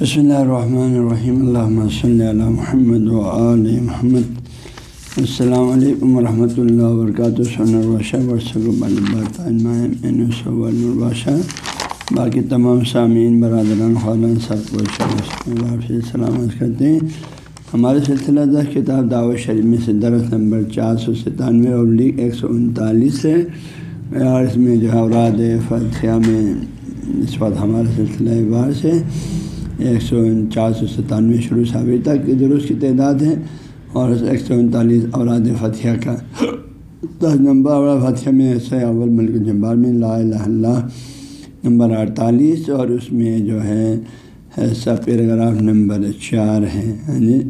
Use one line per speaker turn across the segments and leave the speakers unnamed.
بسم اللہ الرحمن الرحیم اللہ صلی اللہ محمد و علیہ محمد السلام علیکم ورحمۃ اللہ وبرکاتہ الباشہ باقی تمام سامعین برادران خالان سب کو سے سلامت کرتے ہیں ہمارے سلسلہ دس کتاب دعوت شریف میں سے درس نمبر چار سو ستانوے اور لیگ ایک سو انتالیس ہے اور اس میں جو ہے اوراد فتح میں اس وقت ہمارے سلسلہ بار سے ایک سو چار سو ستانوے شروع سے ابھی تک درست کی تعداد ہے اور ایک سو انتالیس اوراد فتح کا دس نمبر اوراد فتح میں ایسے اول ملک جبار میں لا الہ اللہ نمبر اڑتالیس اور اس میں جو ہے ایسا پیراگراف نمبر چار ہے ہاں جی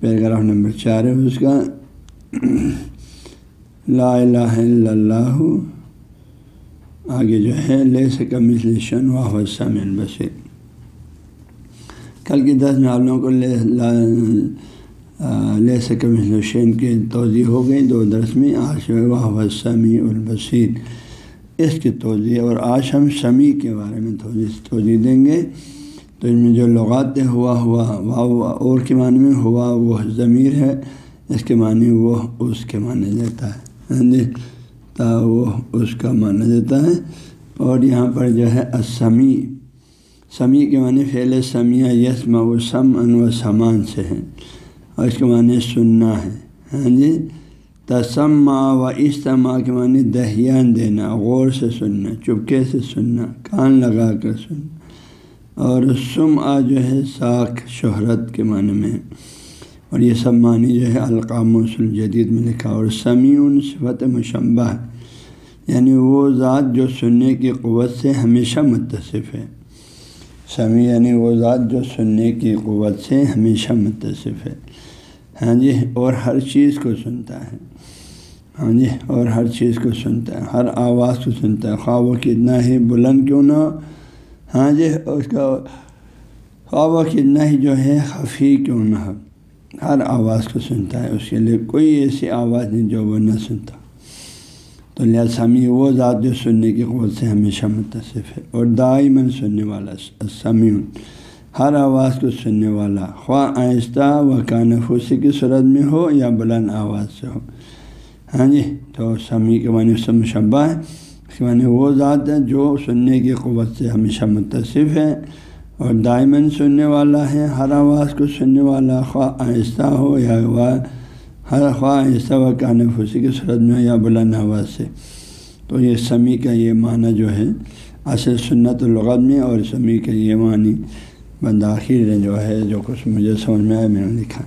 پیراگراف نمبر چار ہے اس کا۔ لا الہ الا اللہ۔ آگے جو ہے لے سکم شن و حسم البصیر کل کی دس میں آپ لوگوں کو لے لے سکم کی توضیع ہو گئی دو درس میں، آج وہ سمیع البصیر۔ اس کی توضیع اور آج ہم سمیع کے بارے میں توضیع توضیع دیں گے۔ تو اس میں جو لغات ہوا ہوا واہ اور کے معنی میں، ہوا وہ ضمیر ہے۔ اس کے معنی وہ اس کے معنی دیتا ہے۔ ہاں جی تا وہ اس کا معنی دیتا ہے۔ اور یہاں پر جو ہے اسمی سمیع کے معنی فعل سمیع یسم و سم ان و سمان سے ہے اور اس کے معنی سننا ہے۔ ہاں جی؟ تسما و استما کے معنی دہیان دینا، غور سے سننا، چپکے سے سننا، کان لگا کر سننا۔ اور سم آ جو ہے ساکھ شہرت کے معنی میں۔ اور یہ سب معنی جو ہے القام الجدید میں لکھا اور سمیع صفت مشمبہ یعنی وہ ذات جو سننے کی قوت سے ہمیشہ متصف ہے۔ سمیع یعنی وہ ذات جو سننے کی قوت سے ہمیشہ متصف ہے۔ ہاں جی اور ہر چیز کو سنتا ہے۔ ہاں جی اور ہر چیز کو سنتا ہے۔ ہر آواز کو سنتا ہے۔ خواہ وہ کتنا ہی بلند کیوں نہ ہاں جی اس کا خواہ وہ کتنا ہی جو ہے خفی کیوں نہ ہر آواز کو سنتا ہے۔ اس کے لیے کوئی ایسی آواز نہیں جو وہ نہ سنتا۔ تو لہٰذا سمیع وہ ذات جو سننے کی قوت سے ہمیشہ متصف ہے اور دائمن سننے والا سمیع ہر آواز کو سننے والا، خواہ آہستہ و کانفوسی کی صورت میں ہو یا بلند آواز سے ہو۔ ہاں جی تو سمیع کے معنی اس سے مشبہ ہے۔ اس کے معنی وہ ذات ہے جو سننے کی قوت سے ہمیشہ متصف ہے اور دائمن سننے والا ہے۔ ہر آواز کو سننے والا، خواہ آہستہ ہو یا ہر خواہ آہستہ و کانفوسی کی صورت میں یا بلند آواز سے۔ تو یہ سمیع کا یہ معنی جو ہے، اصل سنت الغت میں اور سمیع کا یہ معنی بنداخیر جو ہے، جو کچھ مجھے سمجھ میں آیا، میں نے لکھا۔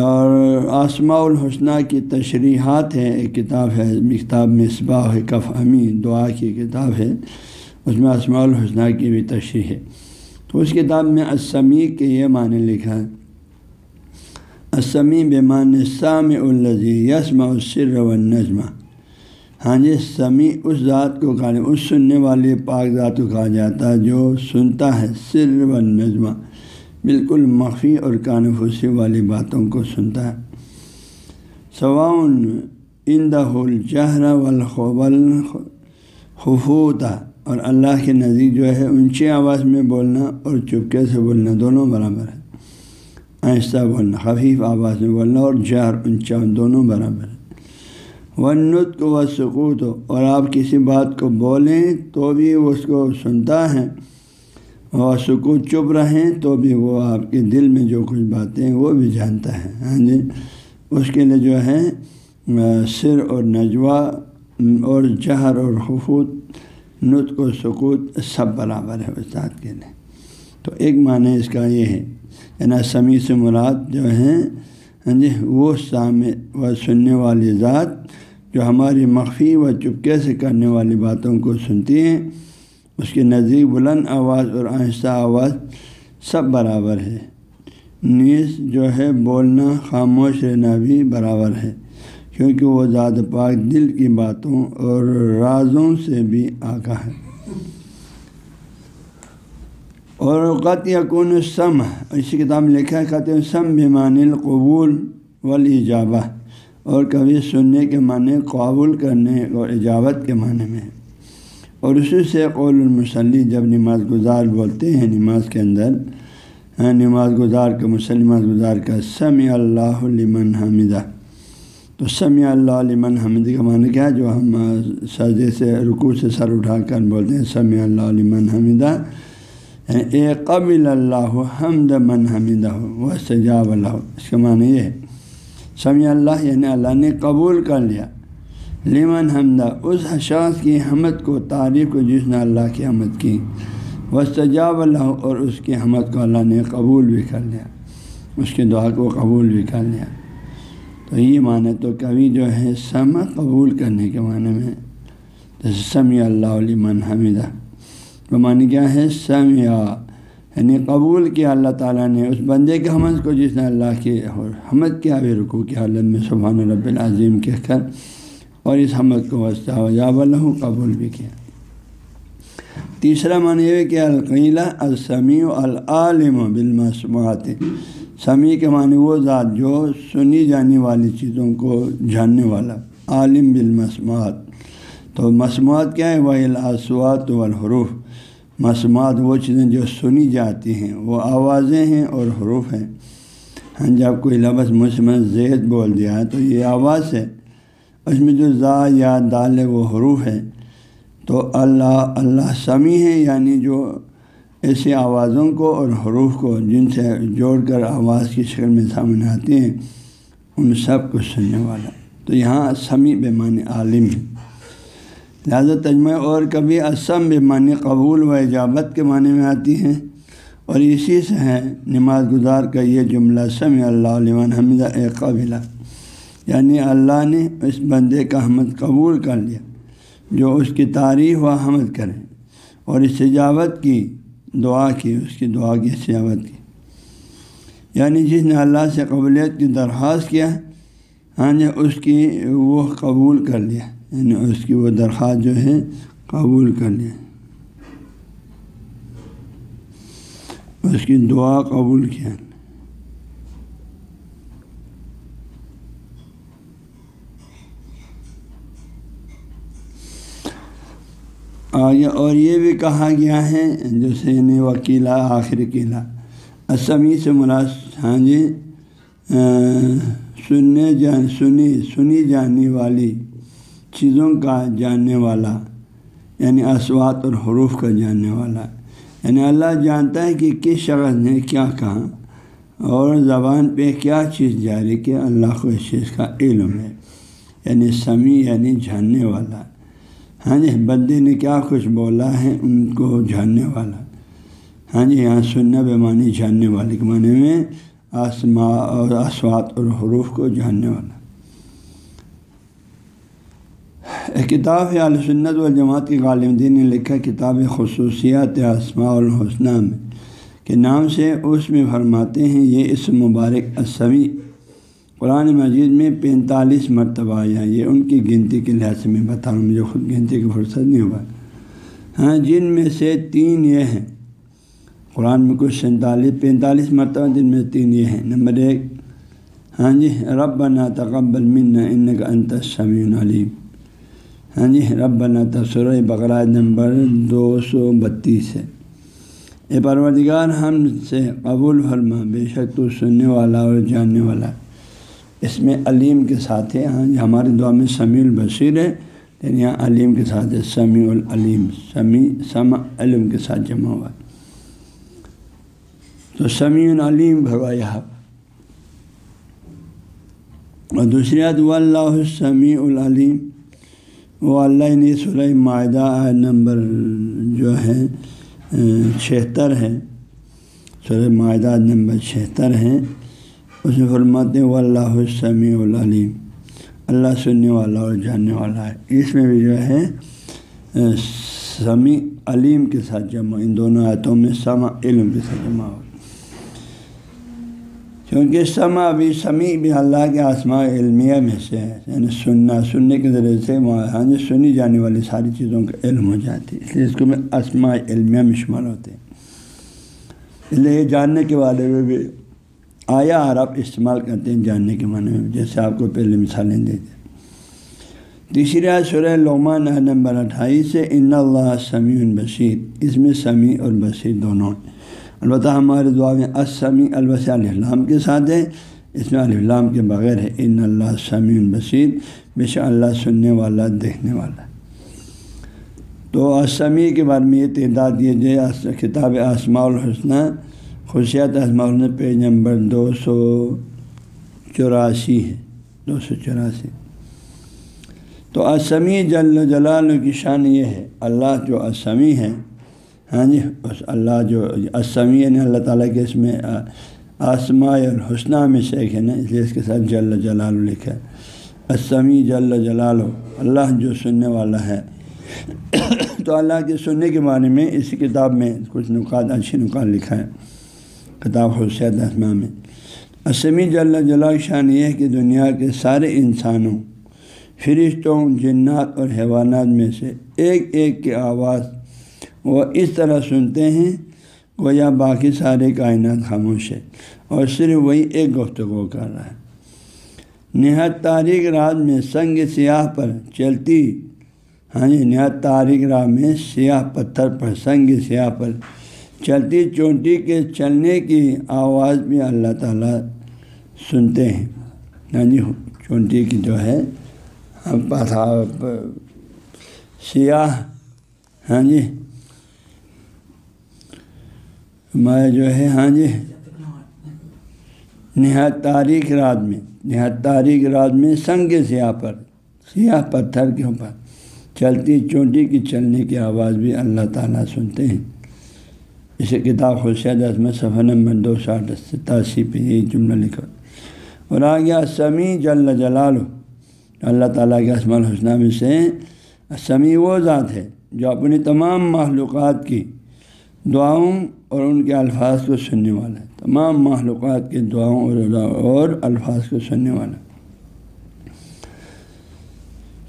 اور آسماء الحسنہ کی تشریحات ہے ایک کتاب ہے کتاب مصباح کف امی، دعا کی کتاب ہے۔ اس میں آسماء الحسنہ کی بھی تشریح ہے۔ تو اس کتاب میں اسمی کے یہ معنی لکھا ہے۔ اسمی بیمان سام الزی یسم السر و نظمہ ہاں جی سمیع اس ذات کو کہا اس سننے والے پاک ذات کو کہا جاتا ہے جو سنتا ہے سر و نظمہ بالکل مخفی اور کانفوسی والی باتوں کو سنتا ہے۔ سواؤن ان الجہر والخبل خفوتا اور اللہ کے نزدیک جو ہے، اونچی آواز میں بولنا اور چپکے سے بولنا، دونوں برابر ہے۔ آہستہ بولنا خفیف آواز میں بولنا اور جہر اونچا دونوں برابر ہے ونت کو و سکوت ہو اور آپ کسی بات کو بولیں تو بھی وہ اس کو سنتا ہے اور سکوت چپ رہیں تو بھی وہ آپ کے دل میں جو کچھ باتیں وہ بھی جانتا ہے۔ ہاں جی اس کے لیے جو ہے، سر اور نجوا اور جہر اور خفوت، نطق و سکوت سب برابر ہے اس ذات کے لیے۔ تو ایک معنی اس کا یہ ہے یعنی سمیع سے مراد جو ہیں ہاں جی وہ سامع و سننے والی ذات جو ہماری مخفی و چپکے سے کرنے والی باتوں کو سنتی ہیں، اس کے نزدیک بلند آواز اور آہستہ آواز سب برابر ہے۔ نیز جو ہے، بولنا خاموش رہنا بھی برابر ہے، کیونکہ وہ ذات پاک دل کی باتوں اور رازوں سے بھی آگاہ ہے۔ اور قط یقون سم اسی کتاب میں لکھا ہے خط سم بیمان القبول ولیجابہ اور کبھی سننے کے معنی قابل کرنے اور اجابت کے معنی میں۔ اور اسی سے قول المسلی جب نماز گزار بولتے ہیں نماز کے اندر ہاں، نماز گزار کا مسلمات گزار کا سمی اللہ لمن حمدہ۔ تو سمی اللہ لمن حمد کا معنی کیا جو ہم سجدے سے، رکوع سے سر اٹھا کر بولتے ہیں سمی اللہ لمن حمدہ۔ یعنی اے قبل اللہ حمد من حمدہ و سجاب اللہ۔ اس کا معنی یہ ہے۔ سمی اللہ یعنی اللہ نے قبول کر لیا۔ لمن حمدہ، اس شخص کی حمد کو، تعریف کو جس نے اللہ کی حمد کی۔ وسطجاب اللہ، اور اس کی حمد کو اللہ نے قبول بھی کر لیا۔ اس کی دعا کو قبول بھی کر لیا۔ تو یہ معنی تو کبھی جو ہے سم قبول کرنے کے معنی میں جیسے سمی اللہ علیہ حمیدہ تو معنی کیا ہے سمیا یعنی قبول کیا اللہ تعالیٰ نے اس بندے کے حمد کو جس نے اللہ کی حمد کیا بھی رکو کی حالت میں سبحان رب العظیم کہہ کر اور اس حمد کو وسطہ جاب اللہ قبول بھی کیا۔ تیسرا معنی یہ کہ القیلہ، السمیع، العالم بالمسموعات۔ سمیع کے معنی وہ ذات جو سنی جانے والی چیزوں کو جاننے والا، عالم بالمسموعات۔ تو مسموعات کیا ہے؟ وہ الاسوات والحروف۔ مسموعات وہ چیزیں جو سنی جاتی ہیں، وہ آوازیں ہیں اور حروف ہیں۔ ہاں جی، جب کوئی لفظ مسمت زید بول دیا ہے تو یہ آواز ہے۔ اس میں جو زا یا دال ہے، وہ حروف ہے تو اللہ اللہ سمیع ہے یعنی جو ایسی آوازوں کو اور حروف کو جن سے جوڑ کر آواز کی شکل میں سامنے آتے ہیں، ان سب کو سننے والا۔ تو یہاں سمیع بے معنی عالم ہے۔ لہٰذا تجمہ اور کبھی اسم بے معنی قبول و اجابت کے معنی میں آتی ہیں اور اسی سے ہے نماز گزار کا یہ جملہ سمی اللہ علیہ حمدہ اے قبلہ۔ یعنی اللہ نے اس بندے کا حمد قبول کر لیا جو اس کی تعریف و حمد کریں اور استجابت کی دعا کی، اس کی دعا کی استجابت کی۔ یعنی جس نے اللہ سے قبولیت کی درخواست کیا ہاں جی اس کی وہ قبول کر لیا۔ یعنی اس کی وہ درخواست جو ہے قبول کر لیا اس کی دعا قبول کیا۔ آگے اور یہ بھی کہا گیا ہے، جو سین وکیلا آخر قلعہ اسمی سے ملاس ہاں جی سننے جان، سنی سنی جانے والی۔ چیزوں کا جاننے والا یعنی اسوات اور حروف کا جاننے والا۔ یعنی اللہ جانتا ہے کہ کس شخص نے کیا کہا اور زبان پہ کیا چیز جاری کہ اللہ کو اس چیز کا علم ہے۔ یعنی سمیع یعنی جاننے والا۔ ہاں جی بندے نے کیا کچھ بولا ہے ان کو جاننے والا۔ ہاں جی یہاں سننا بے معنی جاننے والے کے معنی میں آسما اور اسوات اور حروف کو جاننے والا ایک کتاب ہے سنت والجماعت کی غالم دین نے لکھا کتاب خصوصیات اسماء الحسنہ میں، کے نام سے اس میں فرماتے ہیں، یہ اس مبارک اسمی قرآن مجید میں پینتالیس مرتبہ آیا یہ ان کی گنتی کے لحاظ سے میں بتا رہا ہوں مجھے خود گنتی کی فرصت نہیں ہوا ہاں جن میں سے تین یہ ہیں۔ قرآن میں کچھ سینتالیس، پینتالیس مرتبہ جن میں تین یہ ہیں۔ نمبر ایک ہاں جی رب بنا تقبل من ان کا انت سمین علیم یعنی ہاں جی رب بنا تصور بقرا نمبر دو سو بتیس ہے۔ اے پروردگار، ہم سے قبول فرما، بے شک تو سننے والا اور جاننے والا۔ اس میں علیم کے ساتھ ہے ہاں جی ہمارے دعا میں سمیع البصیر ہے لیکن یہاں علیم کے ساتھ ہے، سمیع العلیم۔ سمیع سما علم کے ساتھ جمع ہوا۔ تو سمیع العلیم بھگوا یہاں اور دوسری عاد و اللہ سمیع العلیم وہ اللہ نے سورہ معاہدہ نمبر جو ہے چھہتر ہے۔ سورہ معاہدہ نمبر چھہتر ہے۔ اس میں فرماتے ہیں وہ اللہ سمیع العلیم۔ اللہ سننے والا اور جاننے والا ہے۔ اس میں بھی جو ہے سمیع علیم کے ساتھ جمع۔ ان دونوں آیتوں میں سما علم کے ساتھ جمع ہو کیونکہ سما بھی سمیع بھی اللہ کے آسماء علمیہ میں سے ہے یعنی سننا، سننے کے ذریعے سے ہاں جی سنی جانے والی ساری چیزوں کا علم ہو جاتی ہے۔ اس لیے اس کو میں آسماء علمیہ میں شمار ہوتے ہیں۔ اس لیے جاننے کے بارے میں بھی آیا عرب استعمال کرتے ہیں جاننے کے معنی میں۔ جیسے آپ کو پہلے مثالیں دے دیں۔ تیسری سورہ لغمان نمبر اٹھائیس سے ان اللہ سمیع البشیر اس میں سمیع اور بشیر دونوں البتہ ہمارے دعا میں اسمی البص السلام کے ساتھ ہے۔ اس میں السلام کے بغیر ہے۔ ان اللہ سمیع البشیر بے شک اللہ سننے والا، دیکھنے والا۔ تو اسمی کے بارے میں یہ تعداد یہ جو کتاب آسماء الحسنہ خصیات آسماء الحسنہ پیج نمبر دو سو چوراسی ہے۔ دو سو چوراسی۔ تو اسمی جل جلال کی شان یہ ہے۔ اللہ جو اسمی ہے ہاں جی اس اللہ جو اسمی یعنی اللہ تعالیٰ کے اس میں آسماء الحسنہ میں سے ایک ہے نا، اس لیے اس کے ساتھ جل جلال لکھا ہے۔ اسمی جل جلال اللہ جو سننے والا ہے۔ تو اللہ کے سننے کے بارے میں اس کتاب میں کچھ نکات اچھی نکات لکھا ہے۔ کتاب حسیت اسما میں۔ اسمی جل جلال شان یہ ہے کہ دنیا کے سارے انسانوں، فرشتوں، جنات اور حیوانات میں سے ایک ایک کی آواز وہ اس طرح سنتے ہیں، گویا باقی سارے کائنات خاموش ہے اور صرف وہی ایک گفتگو کر رہا ہے۔ نہایت تاریخ رات میں سنگ سیاہ پر چلتی ہاں جی نہایت تاریخ راہ میں سیاہ پتھر پر سنگ سیاہ پر چلتی، چونٹی کے چلنے کی آواز بھی اللہ تعالیٰ سنتے ہیں۔ ہاں جی چونٹی کی جو ہے ہاں، سیاہ ہاں جی میں جو ہے ہاں جی۔ نہایت تاریخ رات میں، نہایت تاریخ رات میں سنگ سیاہ پر، سیاہ پتھر کے اوپر چلتی چونٹی کی چلنے کی آواز بھی اللہ تعالیٰ سنتے ہیں۔ اسے کتاب خوشیت میں صفحہ نمبر دو سو آٹھ ستاسی پہ یہی جملہ لکھا۔ اور آ گیا سمیع جل جلال اللہ تعالیٰ کے اسم الحسنہ میں سے سمیع وہ ذات ہے جو اپنی تمام معلومات کی دعاؤں اور ان کے الفاظ کو سننے والا ہے۔ تمام معلومات کے دعاؤں اور الفاظ کو سننے والا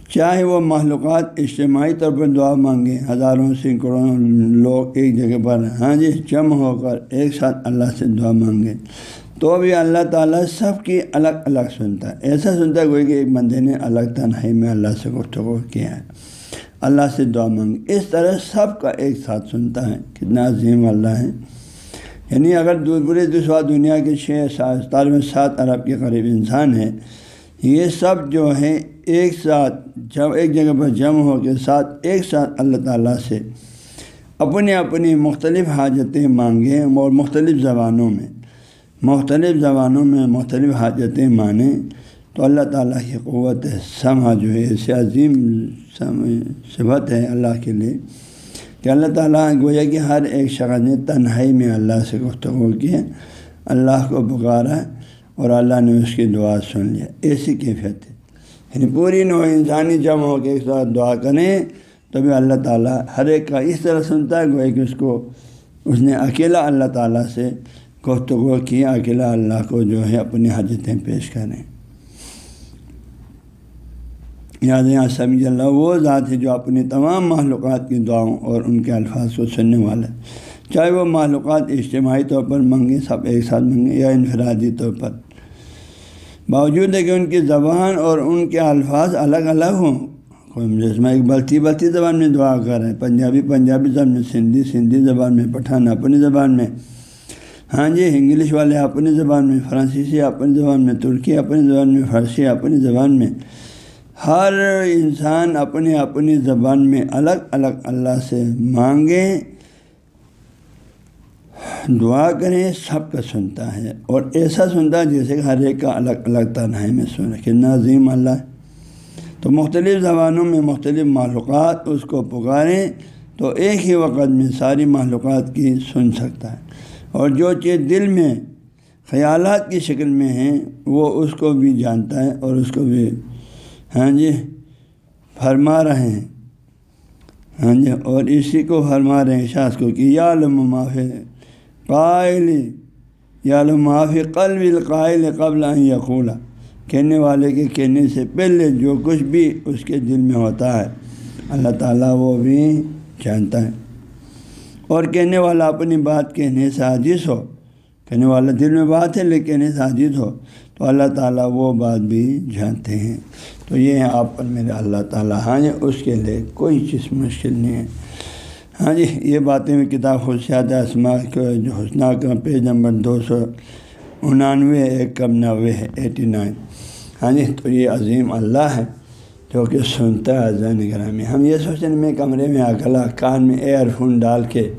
چاہے وہ معلومات اجتماعی طور پر دعا مانگیں، ہزاروں سینکڑوں لوگ ایک جگہ پر ہاں جی جمع ہو کر ایک ساتھ اللہ سے دعا مانگیں تو بھی اللہ تعالیٰ سب کی الگ الگ سنتا ہے۔ ایسا سنتا ہے کوئی کہ ایک بندے نے الگ تنہائی میں اللہ سے گفتگو کیا ہے۔ اللہ سے دعا مانگے اس طرح سب کا ایک ساتھ سنتا ہے۔ کتنا عظیم اللہ ہے۔ یعنی اگر دور پورے دوسرا دنیا کے چھ سات میں سات ارب کے قریب انسان ہیں یہ سب جو ہے ایک ساتھ جب ایک جگہ پر جمع ہو کے ساتھ ایک ساتھ اللہ تعالیٰ سے اپنی اپنی مختلف حاجتیں مانگیں اور مختلف زبانوں میں، مختلف زبانوں میں مختلف حاجتیں مانیں۔ تو اللہ تعالیٰ کی قوت سما جو ہے ایسے عظیم صفت ہے اللہ کے لیے کہ اللہ تعالیٰ گویا کہ ہر ایک شخص نے تنہائی میں اللہ سے گفتگو کی اللہ کو پکارا اور اللہ نے اس کی دعا سن لیا ایسی کیفیت ہے۔ یعنی پوری نو انسانی جمع ہو کے ایک ساتھ دعا کریں تو بھی اللہ تعالیٰ ہر ایک کا اس طرح سنتا ہے، گویا کہ اس کو، اس نے اکیلا اللہ تعالیٰ سے گفتگو کی، اکیلا اللہ کو جو ہے اپنی حاجتیں پیش کریں۔ یاد یہاں سمجھ اللہ، وہ ذات ہے جو اپنی تمام معلومات کی دعاؤں اور ان کے الفاظ کو سننے والا ہے۔ چاہے وہ معلومات اجتماعی طور پر منگیں سب ایک ساتھ منگیں یا انفرادی طور پر۔ باوجود ہے کہ ان کی زبان اور ان کے الفاظ الگ الگ ہوں۔ کوئی جس میں ایک بلتی بلتی زبان میں دعا کر رہے ہیں، پنجابی پنجابی زبان میں، سندھی سندھی زبان میں، پٹھان اپنی زبان میں۔ ہاں جی انگلش والے اپنی زبان میں، فرانسیسی اپنی زبان میں، ترکی اپنی زبان میں، فارسی اپنی زبان میں۔ ہر انسان اپنی اپنی زبان میں الگ الگ اللہ سے مانگیں دعا کریں سب کا سنتا ہے۔ اور ایسا سنتا ہے جیسے کہ ہر ایک کا الگ الگ تنہائی میں سن کتنا عظیم اللہ۔ تو مختلف زبانوں میں مختلف معلومات اس کو پکاریں تو ایک ہی وقت میں ساری معلومات کی سن سکتا ہے۔ اور جو چیز دل میں خیالات کی شکل میں ہیں وہ اس کو بھی جانتا ہے اور اس کو بھی ہاں جی فرما رہے ہیں۔ ہاں جی اور اسی کو فرما رہے ہیں شاس کو کہ یا معافی قائل یا معافی قلب القائل قبل یقولا کہنے والے کے کہنے سے پہلے جو کچھ بھی اس کے دل میں ہوتا ہے، اللہ تعالیٰ وہ بھی جانتا ہے۔ اور کہنے والا اپنی بات کہنے سے عاجز ہو۔ کہنے والا دل میں بات ہے، لیکن کہنے سے عاجز ہو۔ تو اللہ تعالیٰ وہ بات بھی جانتے ہیں۔ تو یہ ہیں آپ پر میرے اللہ تعالیٰ۔ ہاں جی اس کے لیے کوئی چیز مشکل نہیں ہے۔ ہاں جی یہ باتیں بھی کتاب خصوصیات اسما کے جو حسنہ کا پیج نمبر دو سو انانوے، ایک کم نوے ہے، ایٹی نائن۔ ہاں جی تو یہ عظیم اللہ ہے جو کہ سنتا ہے زین گرامی۔ ہم یہ سوچیں میں کمرے میں اکلا کان میں ایئر فون ڈال کے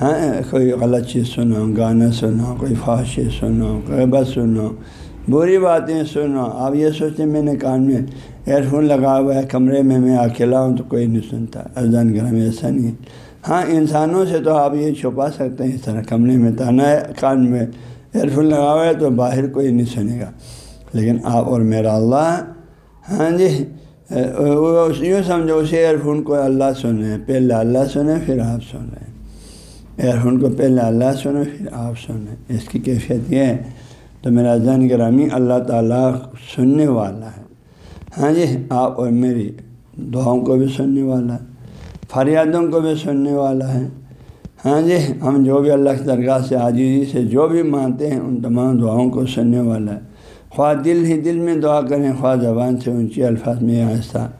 ہاں کوئی غلط چیز سنو گانا سنو کوئی فحش سنو کوئی بس سنو بری باتیں سنو۔ آپ یہ سوچیں میں نے کان میں ایئر فون لگا ہوا ہے، کمرے میں میں اکیلا ہوں تو کوئی نہیں سنتا۔ اذان گرامی ایسا نہیں ہے۔ ہاں انسانوں سے تو آپ یہ چھپا سکتے ہیں، اس طرح کمرے میں تانا ہے، کان میں ایئر فون لگا ہوا ہے تو باہر کوئی نہیں سنے گا۔ لیکن آپ اور میرا اللہ ہاں جی یوں سمجھو اسے ایئر فون کو اللہ سن رہے ہیں پہلے اللہ سنیں پھر آپ سن رہے ہیں ایئر فون کو پہلے اللہ سنیں پھر آپ سنیں اس کی کیفیت یہ ہے۔ تو میرا زین گرامی اللہ تعالیٰ سننے والا ہے۔ ہاں جی آپ اور میری دعاؤں کو بھی سننے والا ہے، فریادوں کو بھی سننے والا ہے۔ ہاں جی ہم جو بھی اللہ کی درگاہ سے عاجزی سے جو بھی مانتے ہیں، ان تمام دعاؤں کو سننے والا ہے۔ خواہ دل ہی دل میں دعا کریں، خواہ زبان سے اونچی الفاظ میں آہستہ۔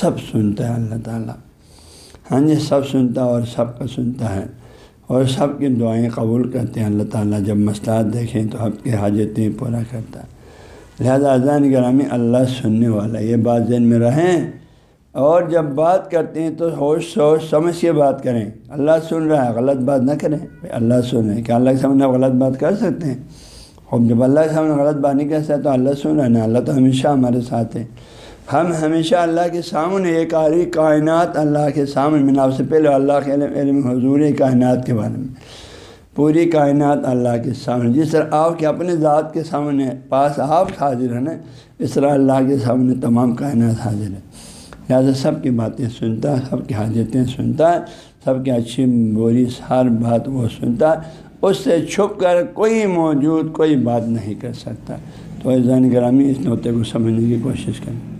سب سنتا ہے اللہ تعالیٰ۔ ہاں جی سب سنتا اور سب کا سنتا ہے۔ اور سب کی دعائیں قبول کرتے ہیں۔ اللہ تعالیٰ جب مسئلات دیکھیں تو آپ کی حاجتیں پورا کرتا ہے۔ لہذا اذان گرامی اللہ سننے والا، یہ بات ذہن میں رہیں۔ اور جب بات کرتے ہیں تو ہوش سوچ سمجھ کے بات کریں۔ اللہ سن رہا ہے، غلط بات نہ کریں۔ اللہ سن رہے ہیں کیا اللہ کے سامنے غلط بات کر سکتے ہیں؟ اور جب اللہ کے سامنے غلط بات نہیں کر سکتے تو اللہ سن رہا ہے نا اللہ تو ہمیشہ ہمارے ساتھ ہے۔ ہم ہمیشہ اللہ کے سامنے ایک عاری کائنات اللہ کے سامنے میں آپ سے پہلے اللہ کے علم علم حضور کائنات کے بارے میں۔ پوری کائنات اللہ کے سامنے۔ جس طرح آپ کے اپنے ذات کے سامنے پاس آپ حاضر ہیں نا، اس طرح اللہ کے سامنے تمام کائنات حاضر ہے لہٰذا سب کی باتیں سنتا ہے، سب کی حاجتیں سنتا ہے، سب کی اچھی بری ہر بات وہ سنتا ہے۔ اس سے چھپ کر کوئی موجود کوئی بات نہیں کر سکتا۔ تو زین گرامی اس نوتے کو سمجھنے کی کوشش کریں۔